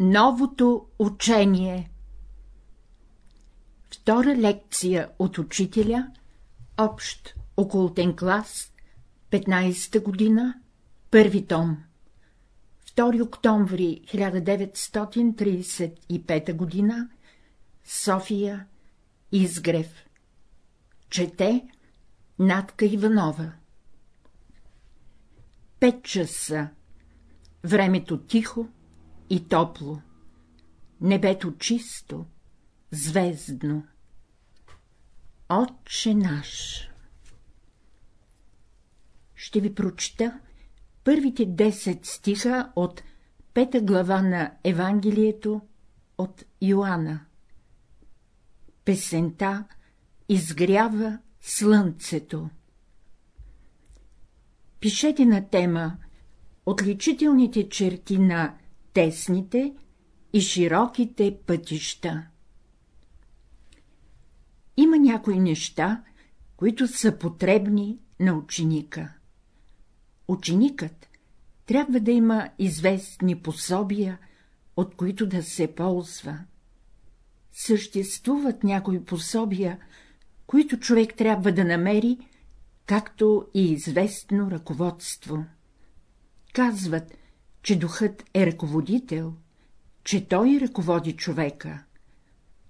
Новото учение. Втора лекция от учителя, общ околотен клас, 15-та година, първи том. 2 октомври 1935 година, София, Изгрев. Чете Натка Иванова. Пет часа. Времето тихо и топло, небето чисто, звездно. Отче наш Ще ви прочета първите 10 стиха от пета глава на Евангелието от Йоанна. Песента изгрява слънцето. Пишете на тема Отличителните черти на тесните и широките пътища. Има някои неща, които са потребни на ученика. Ученикът трябва да има известни пособия, от които да се ползва. Съществуват някои пособия, които човек трябва да намери, както и известно ръководство. Казват, че духът е ръководител, че той ръководи човека,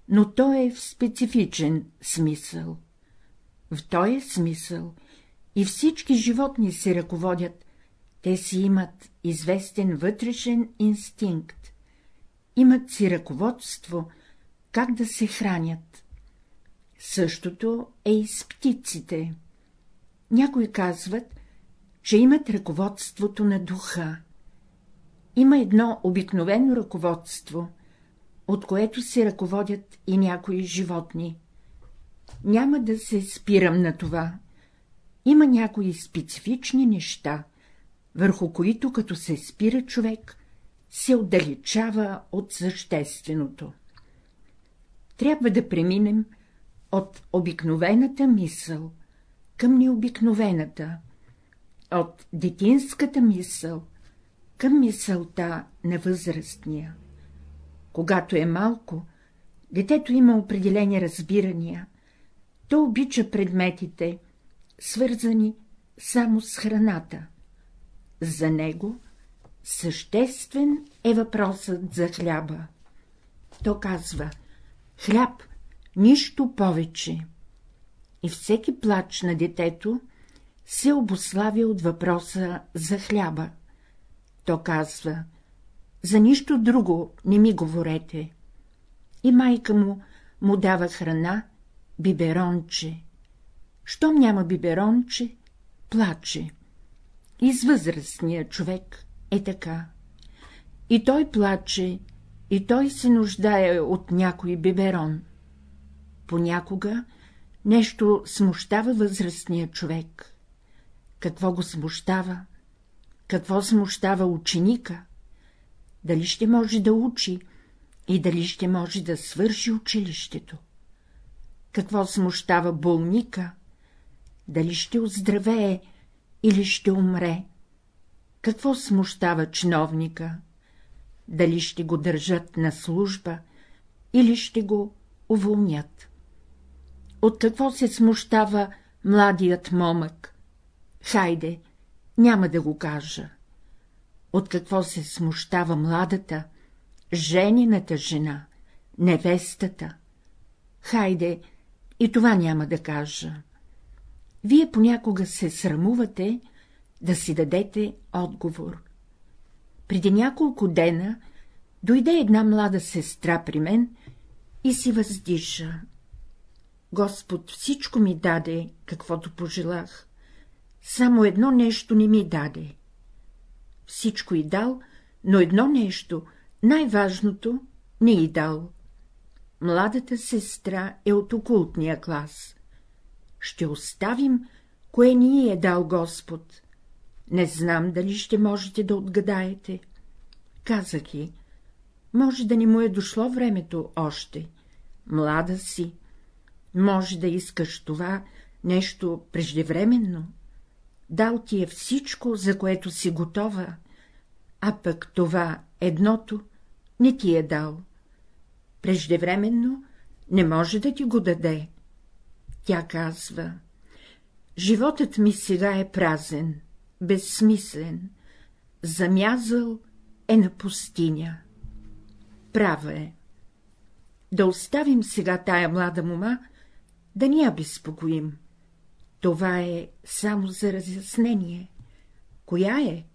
но той е в специфичен смисъл. В този смисъл и всички животни се ръководят, те си имат известен вътрешен инстинкт, имат си ръководство, как да се хранят. Същото е и с птиците. Някои казват, че имат ръководството на духа. Има едно обикновено ръководство, от което се ръководят и някои животни. Няма да се спирам на това. Има някои специфични неща, върху които, като се спира човек, се отдалечава от същественото. Трябва да преминем от обикновената мисъл към необикновената, от детинската мисъл към мисълта на възрастния. Когато е малко, детето има определени разбирания, то обича предметите, свързани само с храната. За него съществен е въпросът за хляба. То казва — хляб, нищо повече. И всеки плач на детето се обославя от въпроса за хляба. То казва — за нищо друго не ми говорете. И майка му му дава храна, биберонче. Щом няма биберонче, плаче. И с възрастния човек е така. И той плаче, и той се нуждае от някой биберон. Понякога нещо смущава възрастния човек. Какво го смущава? Какво смущава ученика? Дали ще може да учи и дали ще може да свърши училището? Какво смущава болника? Дали ще оздравее или ще умре? Какво смущава чиновника? Дали ще го държат на служба или ще го уволнят? От какво се смущава младият момък? Хайде, няма да го кажа. От какво се смущава младата, женината жена, невестата? Хайде, и това няма да кажа. Вие понякога се срамувате да си дадете отговор. Преди няколко дена дойде една млада сестра при мен и си въздиша. Господ всичко ми даде, каквото пожелах. Само едно нещо не ми даде. Всичко и дал, но едно нещо, най-важното, не и дал. Младата сестра е от окултния клас. Ще оставим, кое ни е дал Господ. Не знам, дали ще можете да отгадаете. Казах и, може да не му е дошло времето още. Млада си. Може да искаш това нещо преждевременно. Дал ти е всичко, за което си готова, а пък това едното не ти е дал. Преждевременно не може да ти го даде. Тя казва — животът ми сега е празен, безсмислен, замязал е на пустиня. Права е. Да оставим сега тая млада мома, да ни я безпокоим. Това е само за разяснение. Коя е?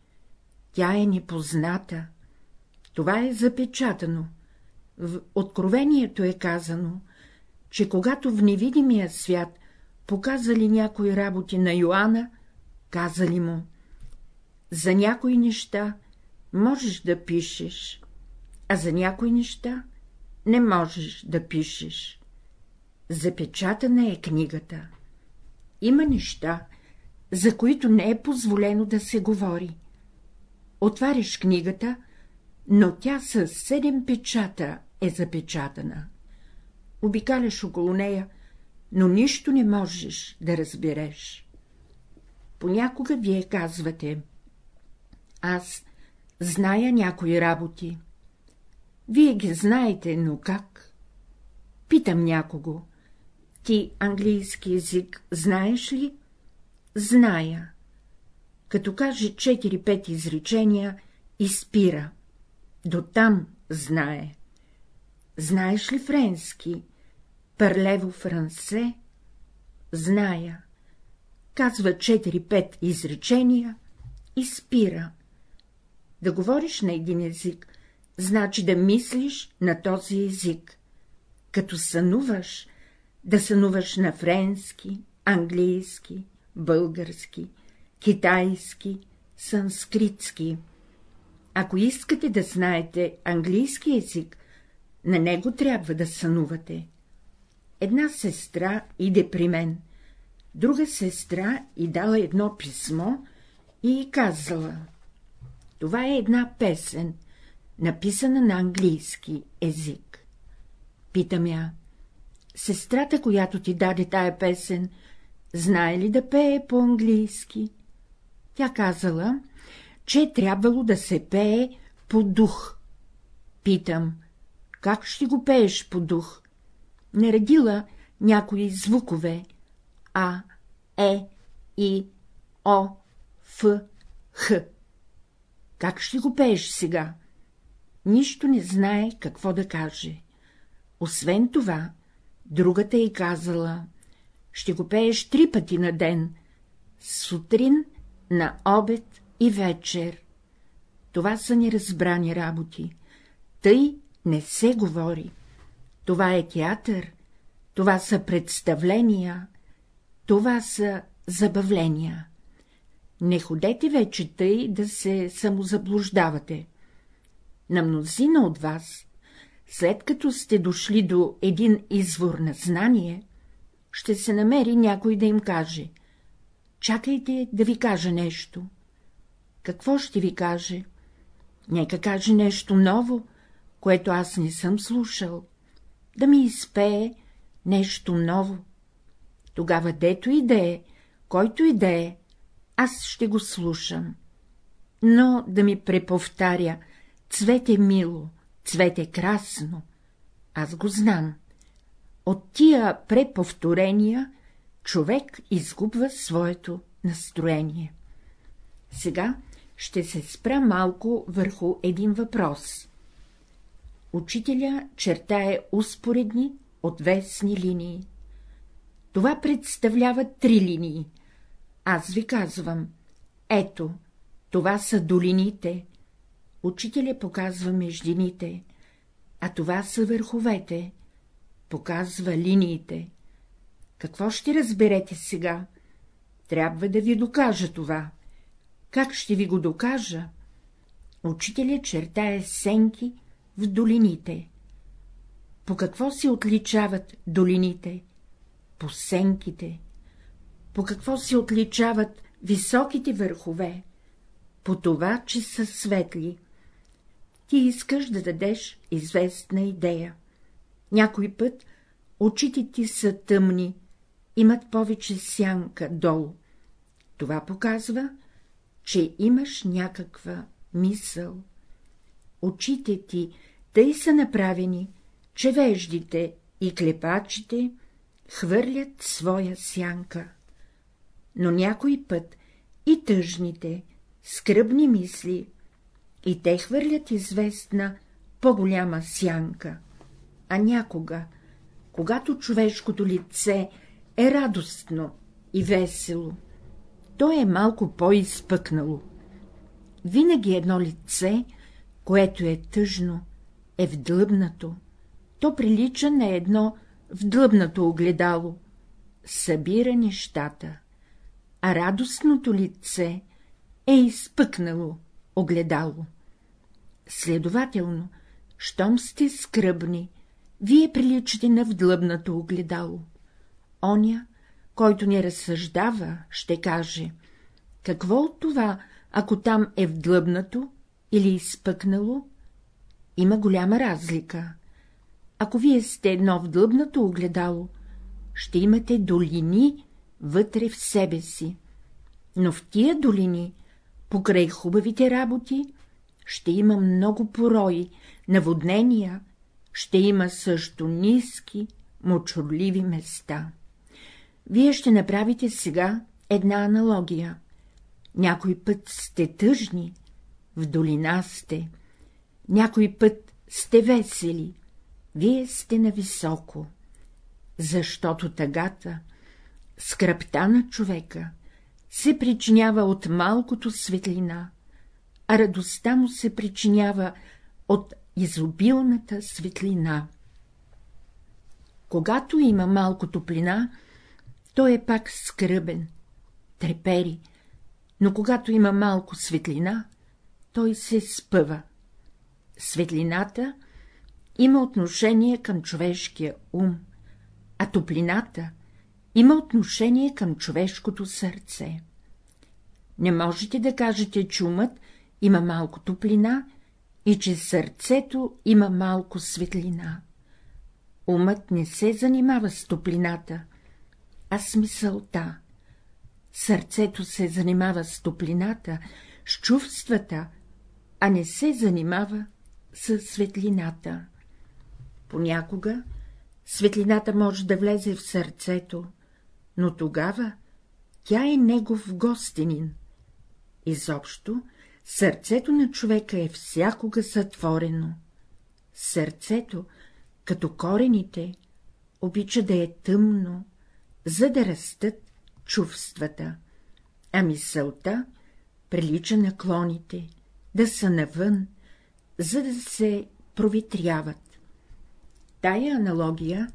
Тя е непозната. Това е запечатано. В Откровението е казано, че когато в невидимия свят показали някои работи на Йоанна, казали му — за някои неща можеш да пишеш, а за някои неща не можеш да пишеш. Запечатана е книгата. Има неща, за които не е позволено да се говори. Отваряш книгата, но тя с седем печата е запечатана. Обикаляш около нея, но нищо не можеш да разбереш. Понякога вие казвате — аз зная някои работи. Вие ги знаете, но как? Питам някого. Ти английски език знаеш ли? Зная. Като каже 4-5 изречения, изпира. До там знае. Знаеш ли френски? Парлево франсе? Зная. Казва 4-5 изречения и спира. Да говориш на един език, значи да мислиш на този език. Като сънуваш, да сънуваш на френски, английски, български, китайски, санскритски. Ако искате да знаете английски език, на него трябва да сънувате. Една сестра иде при мен, друга сестра и дала едно писмо и казала — това е една песен, написана на английски език. Питам я, сестрата, която ти даде тая песен, знае ли да пее по-английски? Тя казала, че е трябвало да се пее по дух. Питам, как ще го пееш по дух? Наредила някои звукове — А, Е, И, О, Ф, Х. Как ще го пееш сега? Нищо не знае какво да каже. Освен това, другата й казала — ще го пееш три пъти на ден, сутрин, на обед и вечер. Това са неразбрани работи. Тъй не се говори. Това е театър, това са представления, това са забавления. Не ходете вече тъй да се самозаблуждавате. На мнозина от вас, след като сте дошли до един извор на знание, ще се намери някой да им каже — чакайте да ви кажа нещо. Какво ще ви каже? Нека каже нещо ново, което аз не съм слушал, да ми изпее нещо ново. Тогава дето и да е, който и да е, аз ще го слушам. Но да ми преповтаря цвете мило, цвете красно, аз го знам. От тия преповторения човек изгубва своето настроение. Сега ще се спра малко върху един въпрос. Учителя чертае успоредни, отвесни линии. Това представлява три линии. Аз ви казвам, ето, това са долините. Учителя показва междините, а това са върховете. Показва линиите. Какво ще разберете сега? Трябва да ви докажа това. Как ще ви го докажа? Учителя чертае сенки в долините. По какво се отличават долините? По сенките. По какво се отличават високите върхове? По това, че са светли. Ти искаш да дадеш известна идея. Някой път очите ти са тъмни, имат повече сянка долу. Това показва, че имаш някаква мисъл. Очите ти Тъй са направени, че веждите и клепачите хвърлят своя сянка. Но някой път и тъжните, скръбни мисли, и те хвърлят известна по-голяма сянка, а някога, когато човешкото лице е радостно и весело, то е малко по-изпъкнало. Винаги едно лице, което е тъжно, е вдлъбнато, то прилича на едно вдлъбнато огледало, събира нещата, а радостното лице е изпъкнало огледало. Следователно, щом сте скръбни, вие приличате на вдлъбнато огледало. Оня, който не разсъждава, ще каже, какво от това, ако там е вдлъбнато или изпъкнало? Има голяма разлика. Ако вие сте едно вдлъбнато огледало, ще имате долини вътре в себе си, но в тия долини, покрай хубавите работи, ще има много порои, наводнения, ще има също ниски, мочурливи места. Вие ще направите сега една аналогия. Някой път сте тъжни, в долина сте, някой път сте весели, вие сте нависоко, защото тъгата, скръпта на човека, се причинява от малкото светлина, а радостта му се причинява от изобилната светлина. Когато има малко топлина, той е пак скръбен, трепери, но когато има малко светлина, той се спъва. Светлината има отношение към човешкия ум, а топлината има отношение към човешкото сърце. Не можете да кажете, че умът има малко топлина и че сърцето има малко светлина. Умът не се занимава с топлината, а с мисълта. Сърцето се занимава с топлината, с чувствата, а не се занимава с светлината. Понякога светлината може да влезе в сърцето, но тогава тя е негов гостенин. Изобщо Сърцето на човека е всякога сътворено. Сърцето, като корените, обича да е тъмно, за да растат чувствата, а мисълта прилича на клоните, да са навън, за да се проветряват. Тая аналогия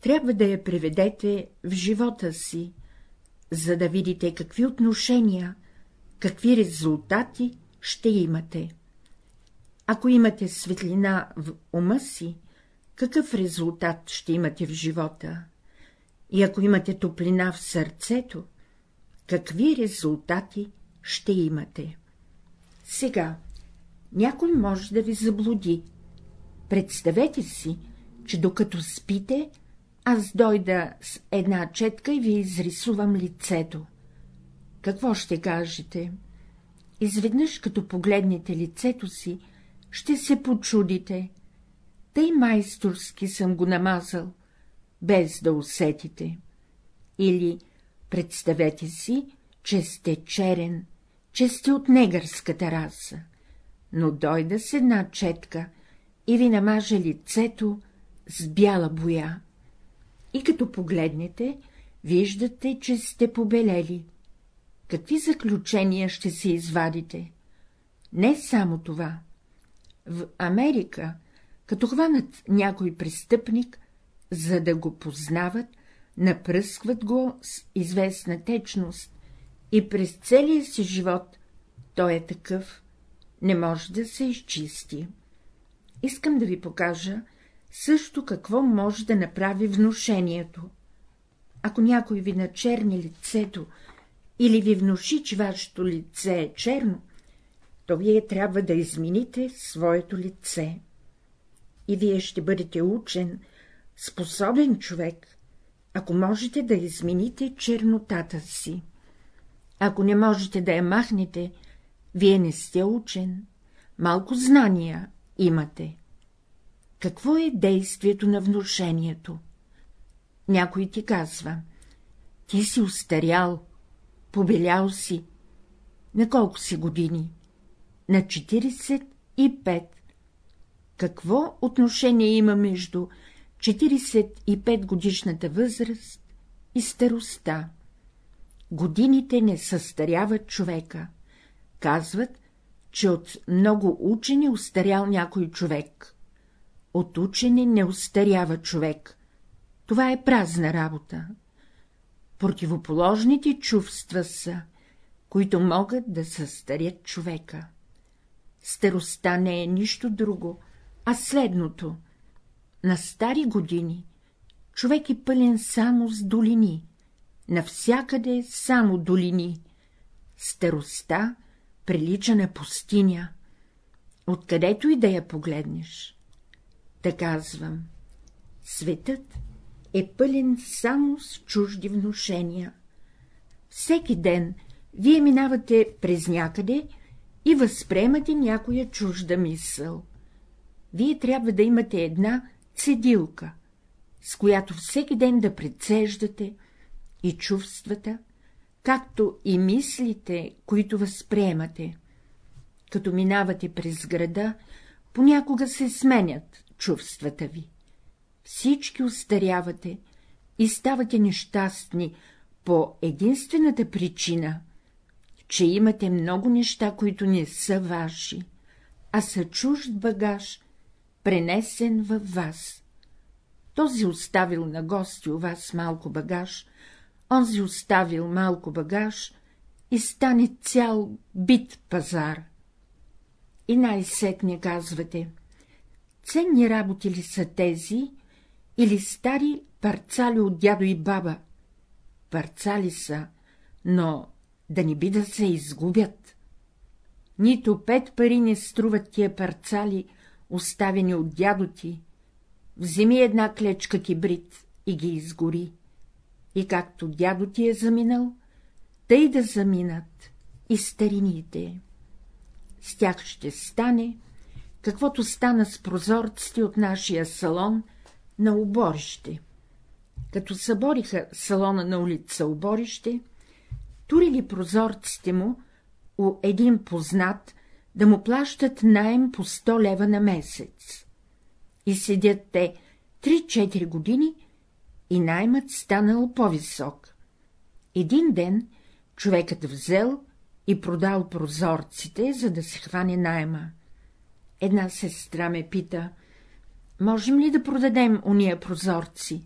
трябва да я приведете в живота си, за да видите какви отношения, какви резултати ще имате. Ако имате светлина в ума си, какъв резултат ще имате в живота? И ако имате топлина в сърцето, какви резултати ще имате? Сега, някой може да ви заблуди. Представете си, че докато спите, аз дойда с една четка и ви изрисувам лицето. Какво ще кажете? Изведнъж, като погледнете лицето си, ще се почудите. Тъй майсторски съм го намазал, без да усетите. Или представете си, че сте черен, че сте от негърската раса, но дойда с една четка и ви намаже лицето с бяла боя. И като погледнете, виждате, че сте побелели какви заключения ще се извадите? Не само това. В Америка, като хванат някой престъпник, за да го познават, напръскват го с известна течност и през целия си живот той е такъв, не може да се изчисти. Искам да ви покажа също какво може да направи внушението. Ако някой ви начерни лицето или ви внуши, че вашето лице е черно, то вие трябва да измените своето лице. И вие ще бъдете учен, способен човек, ако можете да измените чернотата си. Ако не можете да я махнете, вие не сте учен, малко знания имате. какво е действието на внушението? Някой ти казва — ти си устарял, побелял си. На колко си години? На 45. Какво отношение има между 45 годишната възраст и староста? Годините не състаряват човека. Казват, че от много учени устарял някой човек. От учене не устарява човек. Това е празна работа. Противоположните чувства са, които могат да състарят човека. Старостта не е нищо друго, а следното. На стари години човек е пълен само с долини, навсякъде само долини. Старостта прилича на пустиня, откъдето и да я погледнеш. Да казвам, светът е пълен само с чужди внушения. Всеки ден вие минавате през някъде и възприемате някоя чужда мисъл. Вие трябва да имате една цедилка, с която всеки ден да прецеждате и чувствата, както и мислите, които възприемате. Като минавате през града, понякога се сменят чувствата ви. Всички устарявате и ставате нещастни по единствената причина, че имате много неща, които не са ваши, а са чужд багаж, пренесен във вас. Този оставил на гости у вас малко багаж, онзи оставил малко багаж и стане цял бит пазар. И най-сетне казвате, ценни работи ли са тези, или стари парцали от дядо и баба? Парцали са, но да не би да се изгубят. Нито пет пари не струват тия парцали, оставени от дядо ти. Вземи една клечка кибрид и ги изгори и както дядо ти е заминал, тъй да заминат и старините. С тях ще стане, каквото стана с прозорците от нашия салон на оборище. Като събориха салона на улица оборище, турили прозорците му у един познат да му плащат найем по 100 лева на месец. И седят те 3-4 години и наймът станал по-висок. Един ден човекът взел и продал прозорците, за да се хване найма. Една сестра ме пита, можем ли да продадем уния прозорци?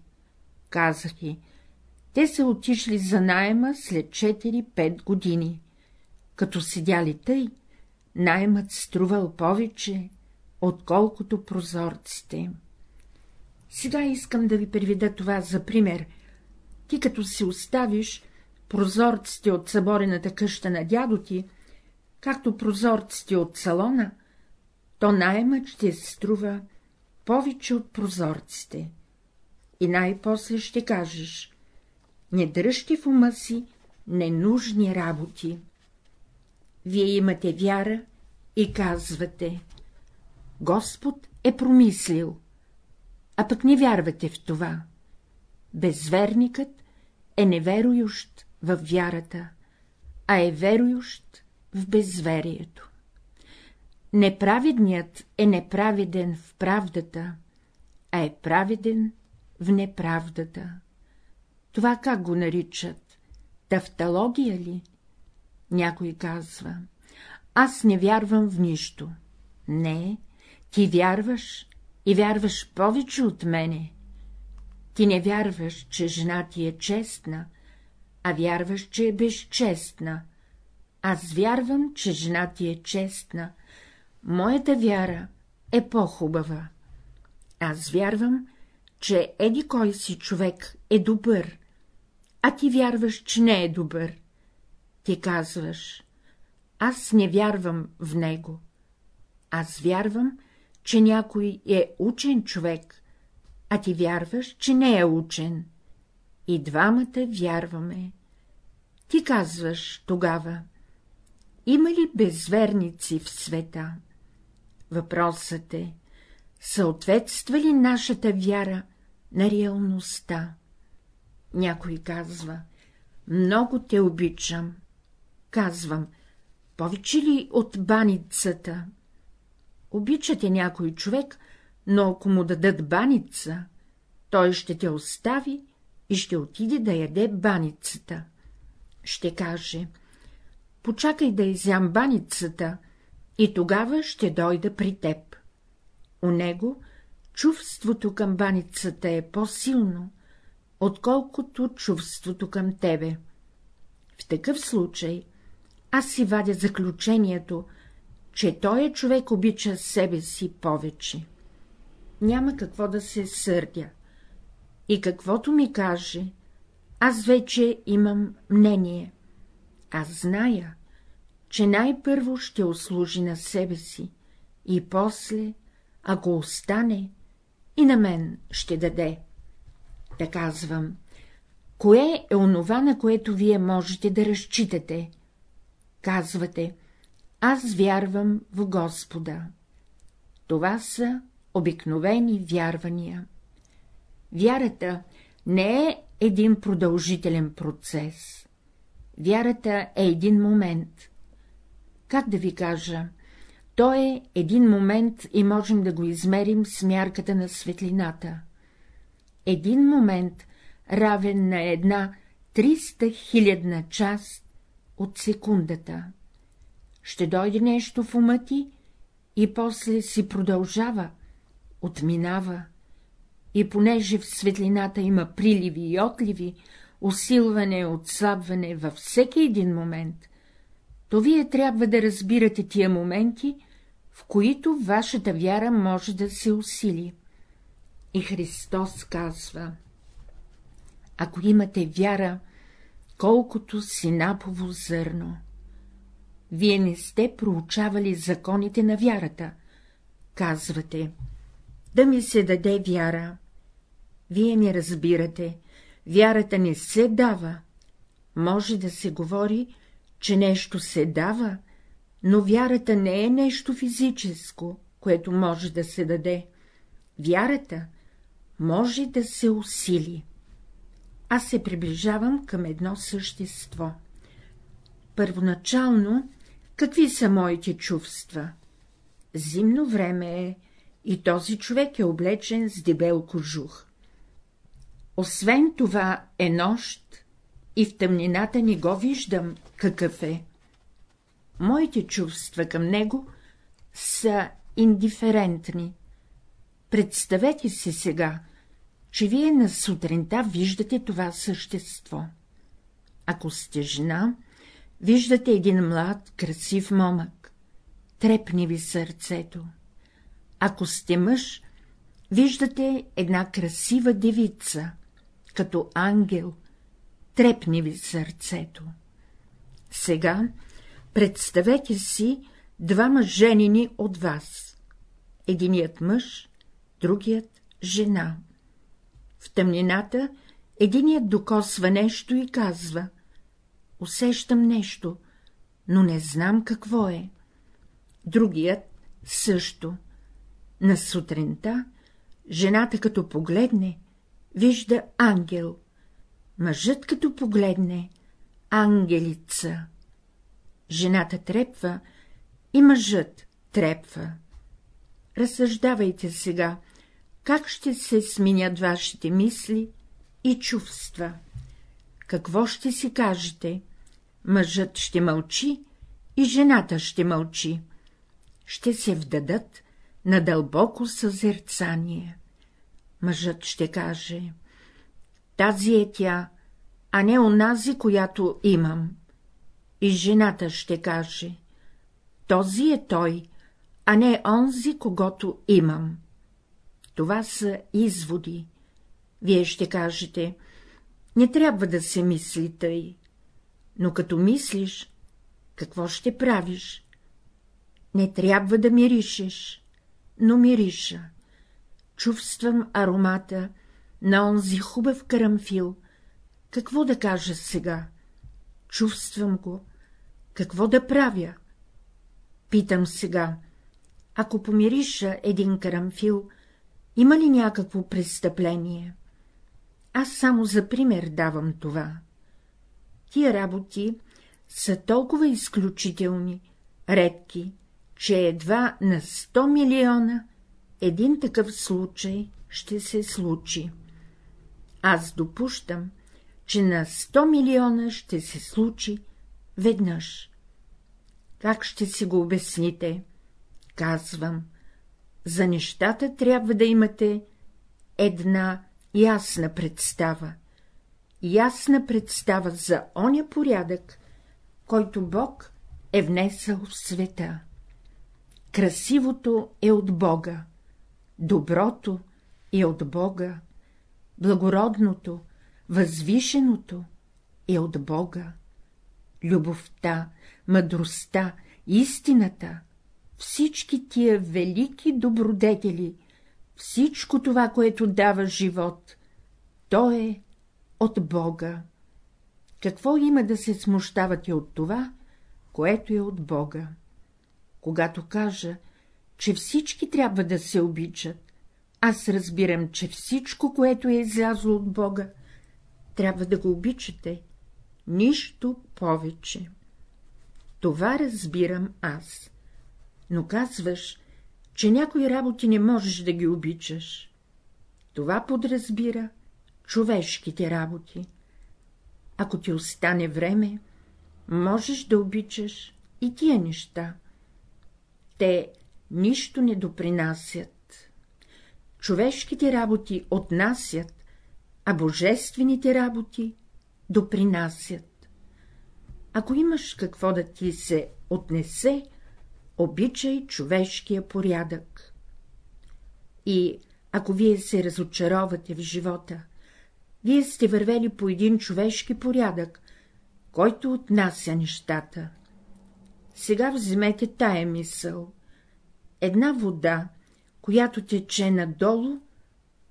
Казах и, те са отишли за найема след 4-5 години. Като седяли тъй, наймът струвал повече, отколкото прозорците. Сега искам да ви приведа това за пример. Ти като си оставиш прозорците от съборената къща на дядо ти, както прозорците от салона, то найемът ще се струва повече от прозорците. И най-после ще кажеш — не дръжте в ума си ненужни работи. Вие имате вяра и казвате — Господ е промислил, а пък не вярвате в това. Безверникът е неверующ в вярата, а е верующ в безверието. Неправедният е неправеден в правдата, а е праведен в неправдата. Това как го наричат? Тавтология ли? Някой казва. Аз не вярвам в нищо. Не, ти вярваш и вярваш повече от мене. Ти не вярваш, че жена ти е честна, а вярваш, че е безчестна. Аз вярвам, че жена ти е честна. Моята вяра е по-хубава. Аз вярвам, че еди кой си човек е добър, а ти вярваш, че не е добър. Ти казваш, аз не вярвам в него. Аз вярвам, че някой е учен човек, а ти вярваш, че не е учен. И двамата вярваме. Ти казваш тогава, има ли безверници в света? Въпросът е, съответства ли нашата вяра на реалността? Някой казва, много те обичам. Казвам, повече ли от баницата? Обичате някой човек, но ако му дадат баница, той ще те остави и ще отиде да яде баницата. Ще каже, почакай да изям баницата и тогава ще дойда при теб. У него чувството към баницата е по-силно, отколкото чувството към тебе. В такъв случай аз си вадя заключението, че той човек обича себе си повече. Няма какво да се сърдя. И каквото ми каже, аз вече имам мнение. Аз зная, че най-първо ще услужи на себе си и после, ако остане, и на мен ще даде. Да казвам, кое е онова, на което вие можете да разчитате? Казвате, аз вярвам в Господа. Това са обикновени вярвания. Вярата не е един продължителен процес. Вярата е един момент. Как да ви кажа, то е един момент и можем да го измерим с мярката на светлината. Един момент равен на една 300 хилядна част от секундата. Ще дойде нещо в ума ти и после си продължава, отминава, и понеже в светлината има приливи и отливи, усилване, отслабване във всеки един момент, то вие трябва да разбирате тия моменти, в които вашата вяра може да се усили. И Христос казва, ако имате вяра, колкото синапово зърно. Вие не сте проучавали законите на вярата. Казвате, да ми се даде вяра. Вие не разбирате, вярата не се дава. Може да се говори, че нещо се дава, но вярата не е нещо физическо, което може да се даде. Вярата може да се усили. Аз се приближавам към едно същество. Първоначално, какви са моите чувства? Зимно време е, и този човек е облечен с дебел кожух. Освен това е нощ и в тъмнината не го виждам какъв е. Моите чувства към него са индиферентни. Представете си сега, че вие на сутринта виждате това същество. Ако сте жена, виждате един млад, красив момък, трепни ви сърцето. Ако сте мъж, виждате една красива девица, като ангел, трепни ви сърцето. Сега представете си двама женини от вас. Единият мъж, другият жена. В тъмнината единият докосва нещо и казва — усещам нещо, но не знам какво е. Другият също. На сутринта жената като погледне, вижда ангел, мъжът като погледне — ангелица. Жената трепва и мъжът трепва. Разсъждавайте сега, как ще се сменят вашите мисли и чувства. Какво ще си кажете? Мъжът ще мълчи и жената ще мълчи. Ще се вдадат на дълбоко съзерцание. Мъжът ще каже — тази е тя, а не онази, която имам. И жената ще каже — този е той, а не онзи, когато имам. Това са изводи. Вие ще кажете — не трябва да се мисли тъй. Но като мислиш, какво ще правиш? Не трябва да миришеш, но мириша чувствам аромата на онзи хубав карамфил. Какво да кажа сега? Чувствам го. Какво да правя? Питам сега. Ако помириша един карамфил, има ли някакво престъпление? Аз само за пример давам това. Тия работи са толкова изключителни, редки, че едва на 100 милиона един такъв случай ще се случи. Аз допущам, че на 100 милиона ще се случи веднъж. Как ще си го обясните? Казвам, за нещата трябва да имате една ясна представа. Ясна представа за оня порядък, който Бог е внесъл в света. Красивото е от Бога, доброто е от Бога, благородното, възвишеното е от Бога. Любовта, мъдростта, истината, всички тия велики добродетели, всичко това, което дава живот, то е от Бога. Какво има да се смущавате от това, което е от Бога? Когато кажа, че всички трябва да се обичат, аз разбирам, че всичко, което е излязло от Бога, трябва да го обичате, нищо повече. Това разбирам аз. Но казваш, че някои работи не можеш да ги обичаш. Това подразбира човешките работи. Ако ти остане време, можеш да обичаш и тия неща. Те нищо не допринасят. Човешките работи отнасят, а божествените работи допринасят. Ако имаш какво да ти се отнесе, обичай човешкия порядък. И ако вие се разочаровате в живота, вие сте вървели по един човешки порядък, който отнася нещата. Сега вземете тая мисъл. Една вода, която тече надолу,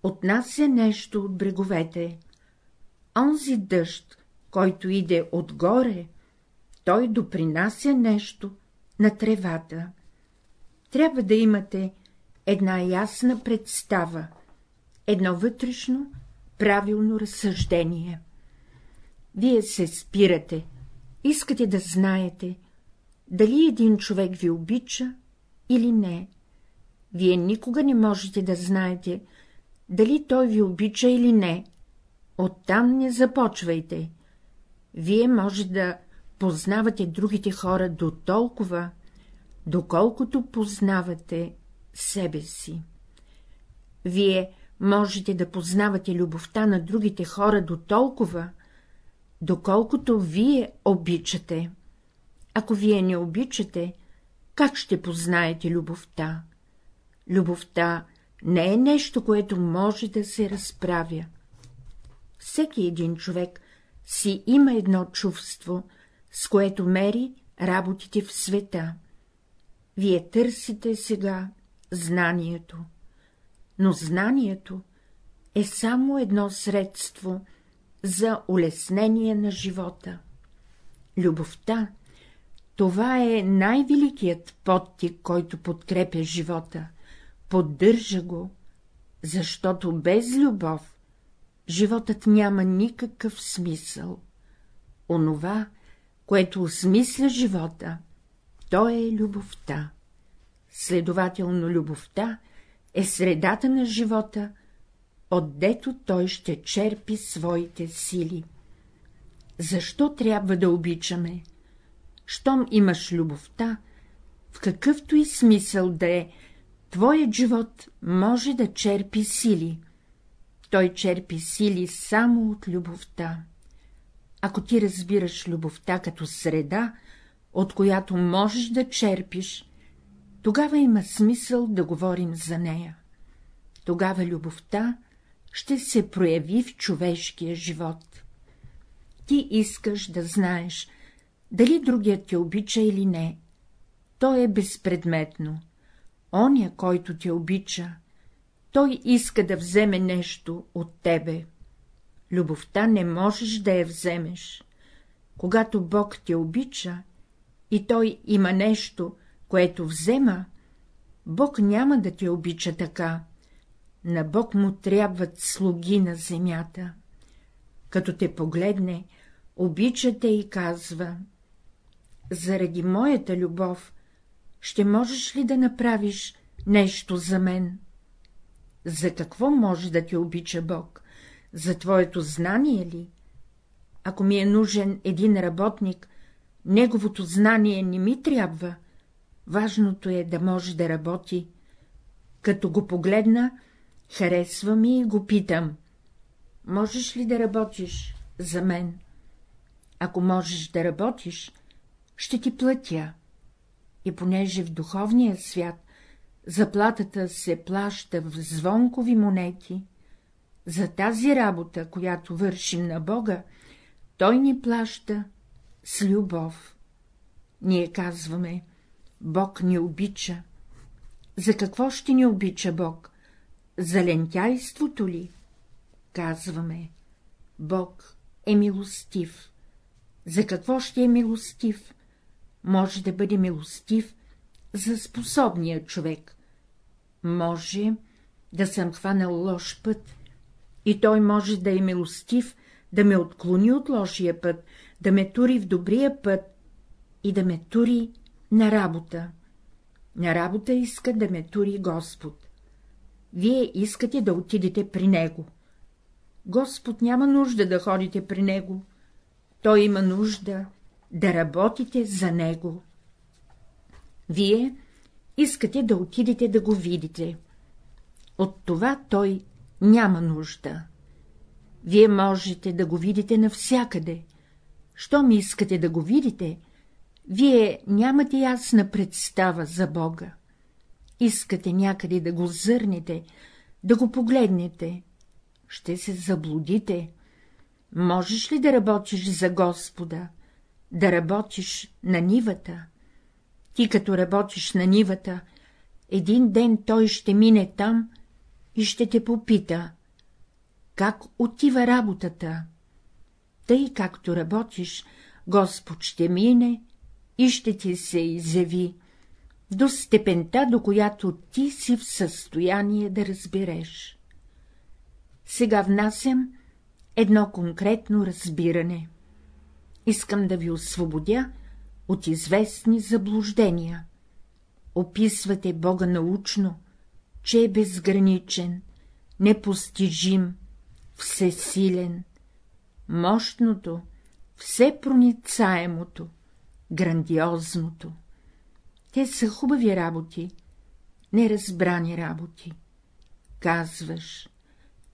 отнася нещо от бреговете. Онзи дъжд, който иде отгоре, той допринася нещо на тревата. Трябва да имате една ясна представа, едно вътрешно, правилно разсъждение. Вие се спирате, искате да знаете, дали един човек ви обича или не. Вие никога не можете да знаете, дали той ви обича или не. Оттам не започвайте. Вие може да познавате другите хора до толкова, доколкото познавате себе си. Вие можете да познавате любовта на другите хора до толкова, доколкото вие обичате. Ако вие не обичате, как ще познаете любовта? Любовта не е нещо, което може да се разправя. Всеки един човек си има едно чувство, с което мери работите в света. Вие търсите сега знанието, но знанието е само едно средство за улеснение на живота. Любовта — това е най-великият подтик, който подкрепя живота, поддържа го, защото без любов животът няма никакъв смисъл. Онова, което осмисля живота, то е любовта. Следователно, любовта е средата на живота, отдето той ще черпи своите сили. Защо трябва да обичаме? Щом имаш любовта, в какъвто и смисъл да е, твоят живот може да черпи сили. Той черпи сили само от любовта. Ако ти разбираш любовта като среда, от която можеш да черпиш, тогава има смисъл да говорим за нея. Тогава любовта ще се прояви в човешкия живот. Ти искаш да знаеш, дали другият те обича или не. То е безпредметно. Оня, който те обича, той иска да вземе нещо от тебе. Любовта не можеш да я вземеш. Когато Бог те обича и той има нещо, което взема, Бог няма да те обича така. На Бог му трябват слуги на земята. Като те погледне, обича те и казва — заради моята любов ще можеш ли да направиш нещо за мен? За какво може да те обича Бог? За твоето знание ли? Ако ми е нужен един работник, неговото знание не ми трябва, важното е да може да работи. Като го погледна, харесва ми и го питам — можеш ли да работиш за мен? Ако можеш да работиш, ще ти платя. И понеже в духовния свят заплатата се плаща в звонкови монети, за тази работа, която вършим на Бога, Той ни плаща с любов. Ние казваме, Бог ни обича. За какво ще ни обича Бог? За лентяйството ли? Казваме, Бог е милостив. За какво ще е милостив? Може да бъде милостив за способния човек. Може да съм хванал лош път, и той може да е милостив, да ме отклони от лошия път, да ме тури в добрия път и да ме тури на работа. На работа иска да ме тури Господ. Вие искате да отидете при Него. Господ няма нужда да ходите при Него. Той има нужда да работите за Него. Вие искате да отидете да го видите. От това той няма нужда. Вие можете да го видите навсякъде. Щом искате да го видите, вие нямате ясна представа за Бога. Искате някъде да го зърнете, да го погледнете. Ще се заблудите. Можеш ли да работиш за Господа, да работиш на нивата? Ти като работиш на нивата, един ден той ще мине там и ще те попита — как отива работата? Тъй, както работиш, Господ ще мине и ще ти се изяви до степента, до която ти си в състояние да разбереш. Сега внасям едно конкретно разбиране. Искам да ви освободя от известни заблуждения. Описвате Бога научно, че е безграничен, непостижим, всесилен, мощното, всепроницаемото, грандиозното. Те са хубави работи, неразбрани работи. Казваш,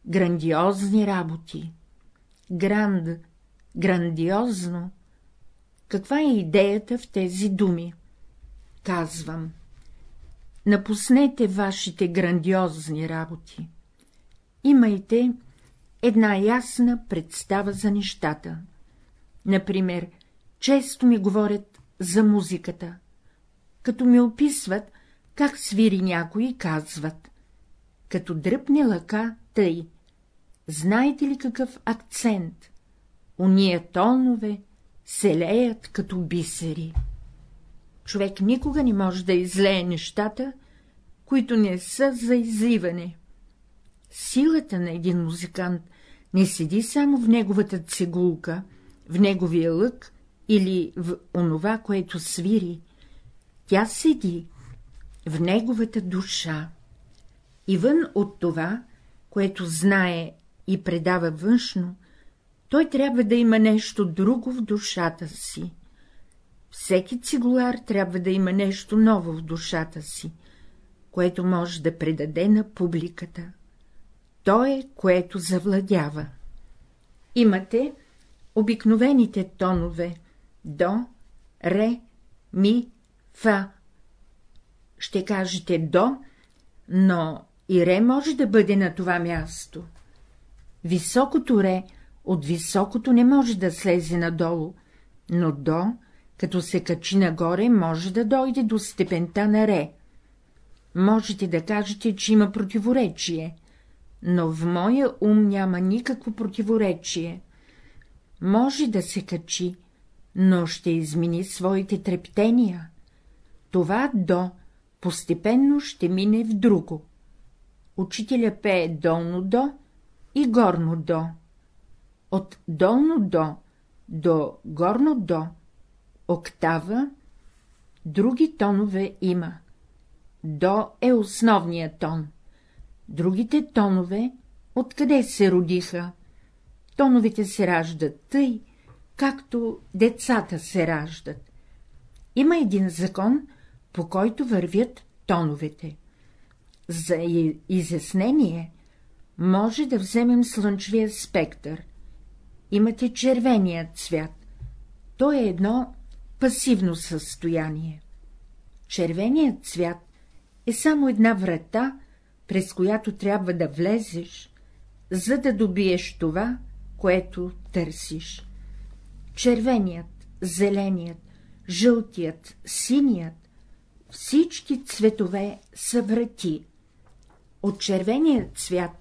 грандиозни работи, гранд, грандиозно. Каква е идеята в тези думи? Казвам, напуснете вашите грандиозни работи. Имайте една ясна представа за нещата. Например, често ми говорят за музиката. Като ми описват, как свири някой, казват. Като дръпне лъка, тъй. Знаете ли какъв акцент? Уния тонове се леят като бисери. Човек никога не може да излее нещата, които не са за изливане. Силата на един музикант не седи само в неговата цигулка, в неговия лък или в онова, което свири. Тя седи в неговата душа. И вън от това, което знае и предава външно, той трябва да има нещо друго в душата си. Всеки цигулар трябва да има нещо ново в душата си, което може да предаде на публиката. То е, което завладява. Имате обикновените тонове до, ре, ми, фа. Ще кажете до, но и ре може да бъде на това място. Високото ре от високото не може да слезе надолу, но до, като се качи нагоре, може да дойде до степента на ре. Можете да кажете, че има противоречие, но в моя ум няма никакво противоречие. Може да се качи, но ще измени своите трептения. Това до постепенно ще мине в друго. Учителя пее долно до и горно до. От долно до до горно до, октава, други тонове има. До е основният тон. Другите тонове откъде се родиха? Тоновете се раждат тъй, както децата се раждат. Има един закон, по който вървят тоновете. За изяснение може да вземем слънчевия спектър. Имате червения цвят. То е едно пасивно състояние. Червеният цвят е само една врата, през която трябва да влезеш, за да добиеш това, което търсиш. Червеният, зеленият, жълтият, синият, всички цветове са врати. От червения цвят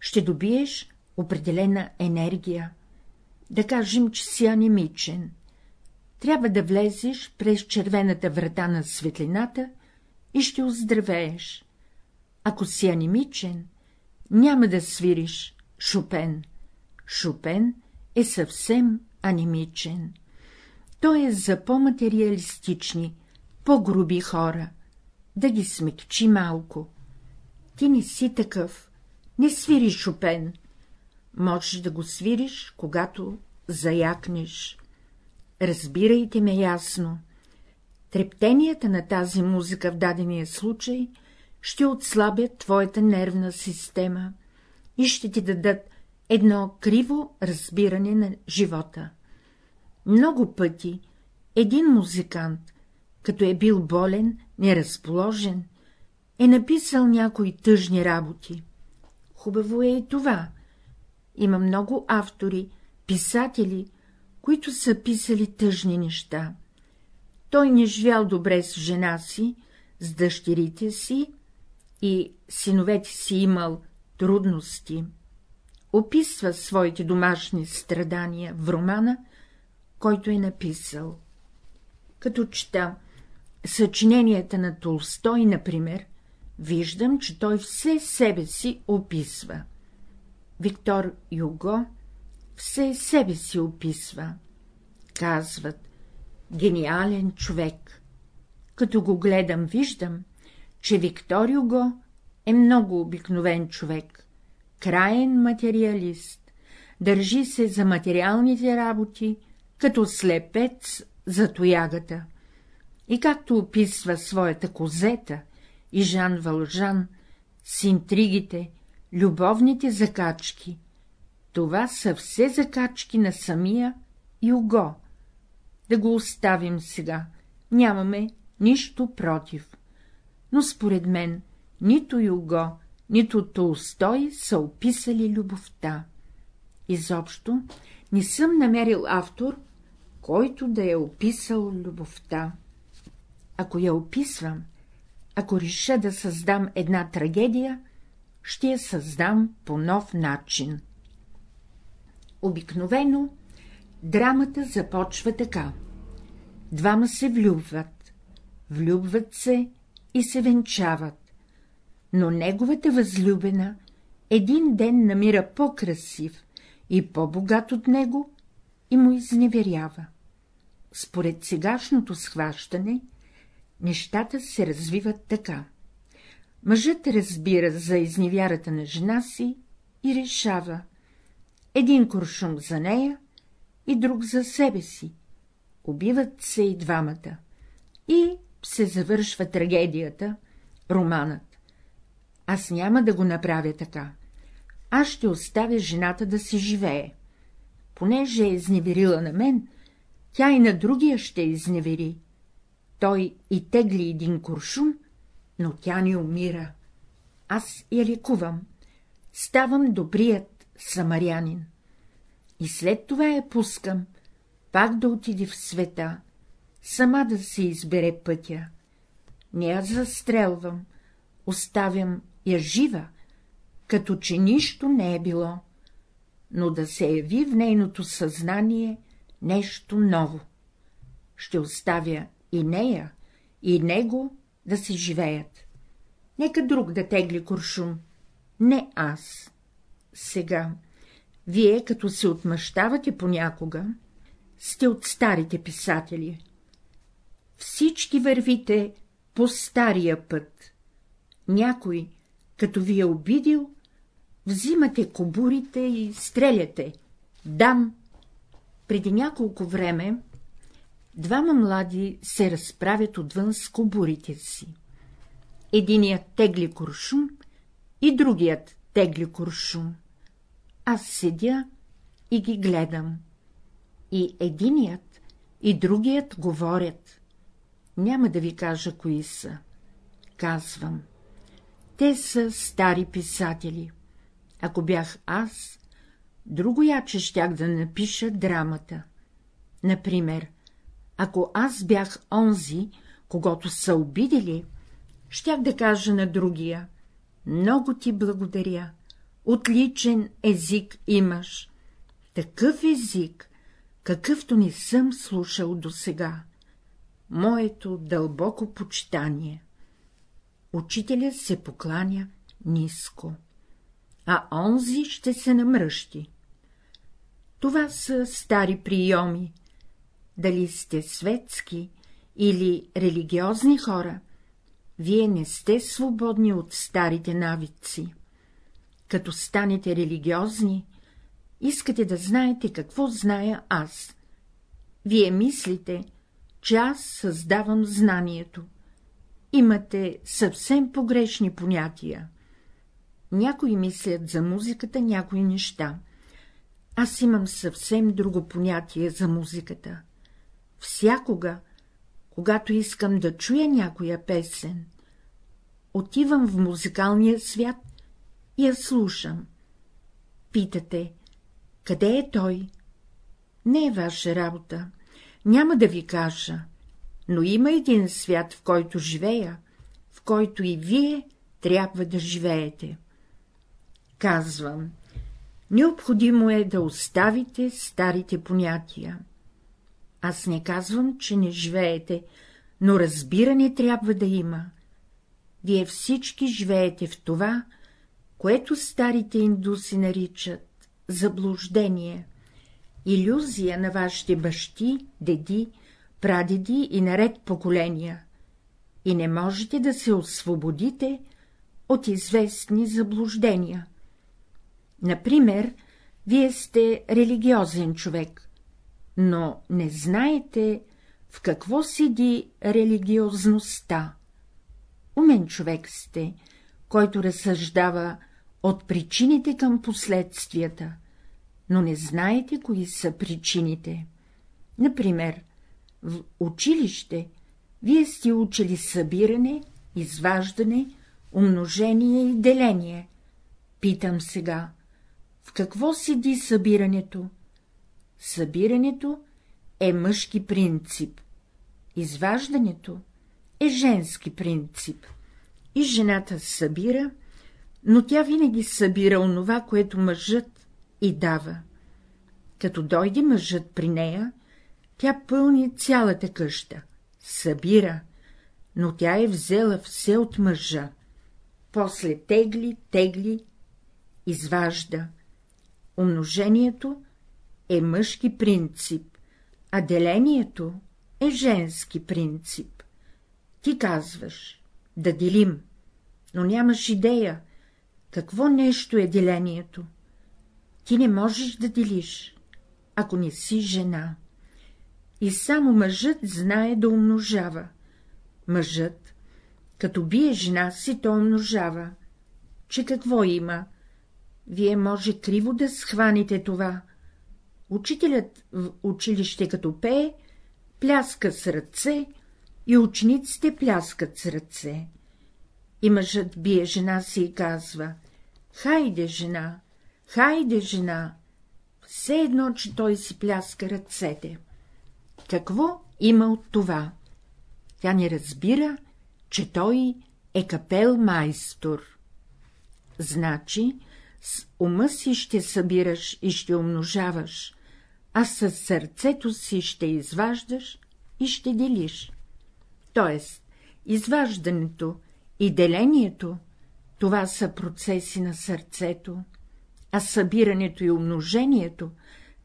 ще добиеш определена енергия. Да кажем, че си анемичен. Трябва да влезеш през червената врата на светлината и ще оздравееш. Ако си анемичен, няма да свириш Шопен. Шопен е съвсем анемичен. Той е за по-материалистични, по-груби хора, да ги смекчи малко. Ти не си такъв, не свири Шопен. Можеш да го свириш, когато заякнеш. Разбирайте ме ясно. Трептенията на тази музика в дадения случай ще отслабят твоята нервна система и ще ти дадат едно криво разбиране на живота. Много пъти един музикант, като е бил болен, неразположен, е написал някои тъжни работи. Хубаво е и това. Има много автори, писатели, които са писали тъжни неща. Той не живял добре с жена си, с дъщерите си и синовете си имал трудности. Описва своите домашни страдания в романа, който е написал. Като чета съчиненията на Толстой, например, виждам, че той все себе си описва. Виктор Юго все себе си описва. Казват, гениален човек. Като го гледам, виждам, че Виктор Юго е много обикновен човек, краен материалист, държи се за материалните работи, като слепец за тоягата. И както описва своята козета и Жан Вължан с интригите, любовните закачки, това са все закачки на самия Юго. Да го оставим сега, нямаме нищо против. Но според мен нито Юго, нито Толстой са описали любовта. Изобщо не съм намерил автор, който да е описал любовта. Ако я описвам, ако реша да създам една трагедия, ще я създам по нов начин. Обикновено драмата започва така. Двама се влюбват, влюбват се и се венчават, но неговата възлюбена един ден намира по-красив и по-богат от него и му изневерява. Според сегашното схващане, нещата се развиват така. Мъжът разбира за изневярата на жена си и решава един куршум за нея и друг за себе си. Убиват се и двамата. И се завършва трагедията, романът. Аз няма да го направя така. Аз ще оставя жената да си живее. Понеже е изневерила на мен, тя и на другия ще изневери. Той и тегли един куршум, но тя не умира. Аз я лекувам. Ставам добрият самарянин. И след това я пускам, пак да отиде в света, сама да си избере пътя. Не я застрелвам, оставям я жива, като че нищо не е било, но да се яви в нейното съзнание нещо ново. Ще оставя и нея, и него да си живеят. Нека друг да тегли куршум, не аз. Сега, вие, като се отмъщавате понякога, сте от старите писатели. Всички вървите по стария път. Някой, като ви е обидил, взимате кобурите и стреляте. Дам! Преди няколко време двама млади се разправят отвън с кобурите си. Единият тегли куршум и другият тегли куршум. Аз седя и ги гледам. И единият, и другият говорят. Няма да ви кажа, кои са. Казвам. Те са стари писатели. Ако бях аз, друго яче щях да напиша драмата. Например, ако аз бях онзи, когато са обидели, щях да кажа на другия — много ти благодаря, отличен език имаш. Такъв език, какъвто не съм слушал досега. Моето дълбоко почитание. Учителя се покланя ниско, а онзи ще се намръщи. Това са стари приеми. Дали сте светски или религиозни хора, вие не сте свободни от старите навици. Като станете религиозни, искате да знаете какво зная аз. Вие мислите, че аз създавам знанието. Имате съвсем погрешни понятия. Някои мислят за музиката някои неща. Аз имам съвсем друго понятие за музиката. Всякога, когато искам да чуя някоя песен, отивам в музикалния свят и я слушам. Питате, къде е той? Не е ваша работа, няма да ви кажа, но има един свят, в който живея, в който и вие трябва да живеете. Казвам, необходимо е да оставите старите понятия. Аз не казвам, че не живеете, но разбиране трябва да има. Вие всички живеете в това, което старите индуси наричат заблуждение, иллюзия на вашите бащи, деди, прадеди и наред поколения, и не можете да се освободите от известни заблуждения. Например, вие сте религиозен човек, но не знаете в какво седи религиозността. Умен човек сте, който разсъждава от причините към последствията, но не знаете, кои са причините. Например, в училище вие сте учили събиране, изваждане, умножение и деление. Питам сега, в какво седи събирането? Събирането е мъжки принцип, изваждането е женски принцип. И жената събира, но тя винаги събира онова, което мъжът и дава. Като дойде мъжът при нея, тя пълни цялата къща, събира, но тя е взела все от мъжа. После тегли, тегли, изважда. Умножението е мъжки принцип, а делението е женски принцип. Ти казваш да делим, но нямаш идея, какво нещо е делението. Ти не можеш да делиш, ако не си жена. И само мъжът знае да умножава. Мъжът, като бие жена си, то умножава. Че какво има? Вие може криво да схваните това. Учителят в училище като пее, пляска с ръце и учениците пляскат с ръце. И мъжът бие жена си и казва — Хайде, жена, хайде, жена, все едно, че той си пляска ръцете. Какво има от това? Тя не разбира, че той е капел майстор. Значи, с ума си ще събираш и ще умножаваш, а с сърцето си ще изваждаш и ще делиш. Тоест, изваждането и делението — това са процеси на сърцето, а събирането и умножението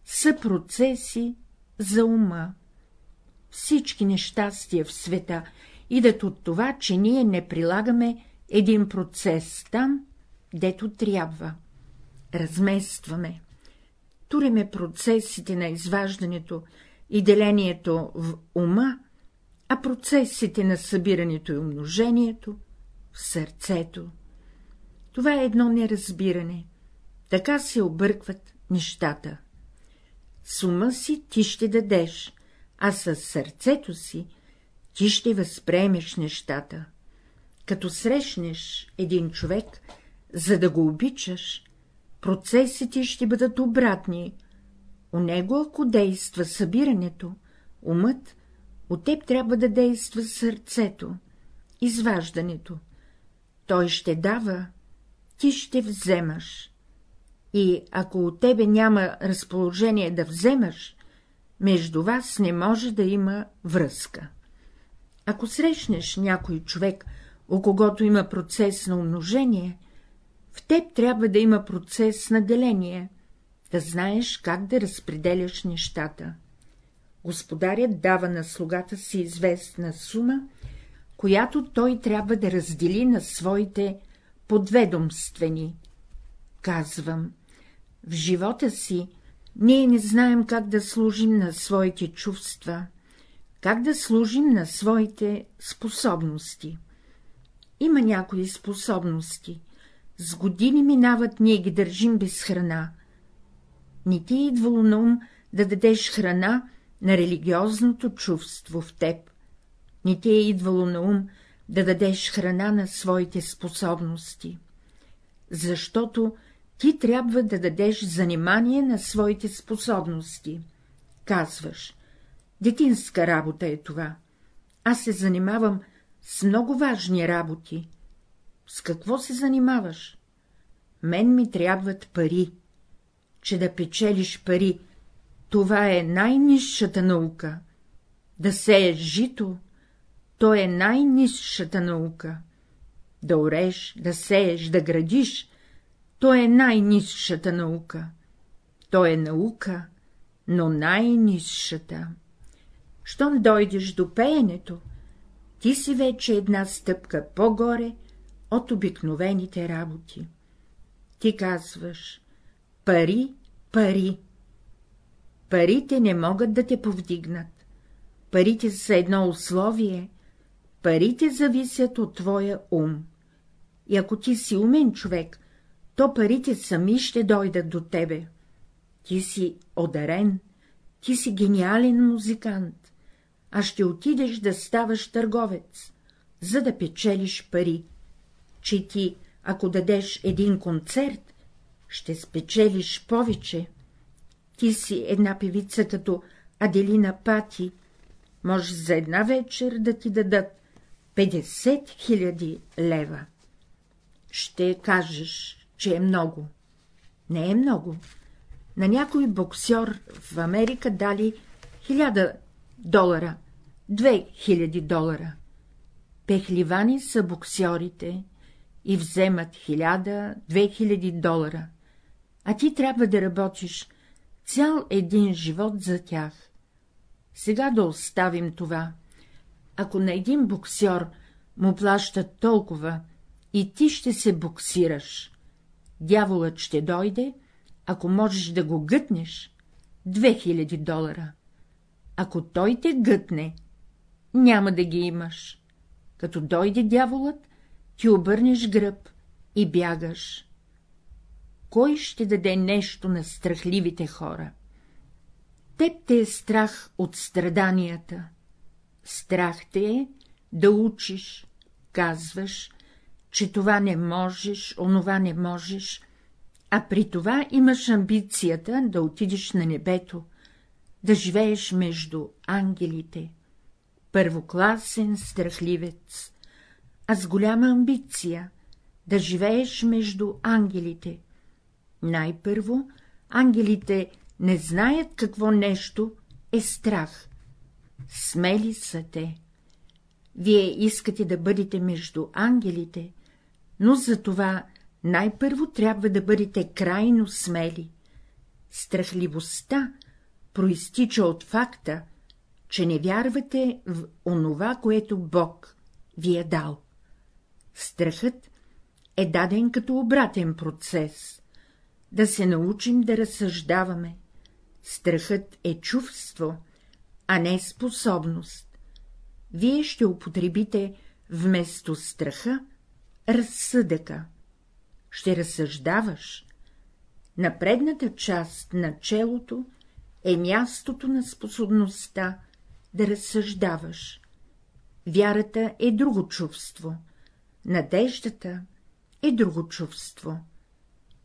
са процеси за ума. Всички нещастия в света идат от това, че ние не прилагаме един процес там, дето трябва. Разместваме. Туреме процесите на изваждането и делението в ума, а процесите на събирането и умножението в сърцето. Това е едно неразбиране. Така се объркват нещата. С ума си ти ще дадеш, а с сърцето си ти ще възприемеш нещата. Като срещнеш един човек, за да го обичаш, процесите ще бъдат обратни. У него, ако действа събирането, умът, от теб трябва да действа сърцето, изваждането. Той ще дава, ти ще вземаш. И ако от тебе няма разположение да вземаш, между вас не може да има връзка. Ако срещнеш някой човек, у когото има процес на умножение, в теб трябва да има процес на деление, да знаеш как да разпределяш нещата. Господарят дава на слугата си известна сума, която той трябва да раздели на своите подведомствени. Казвам, в живота си ние не знаем как да служим на своите чувства, как да служим на своите способности. Има някои способности. С години минават, ние ги държим без храна. Не ти е идвало на ум да дадеш храна на религиозното чувство в теб. Не ти е идвало на ум да дадеш храна на своите способности. Защото ти трябва да дадеш занимание на своите способности. Казваш, детинска работа е това. Аз се занимавам с много важни работи. С какво се занимаваш? Мен ми трябват пари. Че да печелиш пари, това е най-низшата наука. Да сееш жито, то е най-низшата наука. Да ореш, да сееш, да градиш, то е най-низшата наука. То е наука, но най-низшата. Щом дойдеш до пеенето, ти си вече една стъпка по-горе от обикновените работи. Ти казваш — пари, пари. Парите не могат да те повдигнат. Парите са едно условие, парите зависят от твоя ум. И ако ти си умен човек, то парите сами ще дойдат до тебе. Ти си одарен, ти си гениален музикант, а ще отидеш да ставаш търговец, за да печелиш пари, че ти, ако дадеш един концерт, ще спечелиш повече. Ти си една певица като Аделина Пати, може за една вечер да ти дадат 50 000 лева. Ще кажеш, че е много. Не е много. На някой боксер в Америка дали 1000 долара, 2000 долара. Пехливани са боксерите и вземат 1000-2000 долара, а ти трябва да работиш цял един живот за тях. Сега да оставим това. Ако на един боксер му плащат толкова, и ти ще се боксираш, дяволът ще дойде, ако можеш да го гътнеш, 2000 долара. Ако той те гътне, няма да ги имаш. Като дойде дяволът, ти обърнеш гръб и бягаш. Кой ще даде нещо на страхливите хора? Теб те е страх от страданията. Страх те е да учиш, казваш, че това не можеш, онова не можеш, а при това имаш амбицията да отидеш на небето, да живееш между ангелите. Първокласен страхливец, а с голяма амбиция да живееш между ангелите. Най-първо, ангелите не знаят какво нещо е страх. Смели са те. Вие искате да бъдете между ангелите, но за това най-първо трябва да бъдете крайно смели. Страхливостта проистича от факта, че не вярвате в онова, което Бог ви е дал. Страхът е даден като обратен процес. Да се научим да разсъждаваме. Страхът е чувство, а не способност. Вие ще употребите вместо страха разсъдъка. Ще разсъждаваш. На предната част на челото е мястото на способността да разсъждаваш. Вярата е друго чувство, надеждата е друго чувство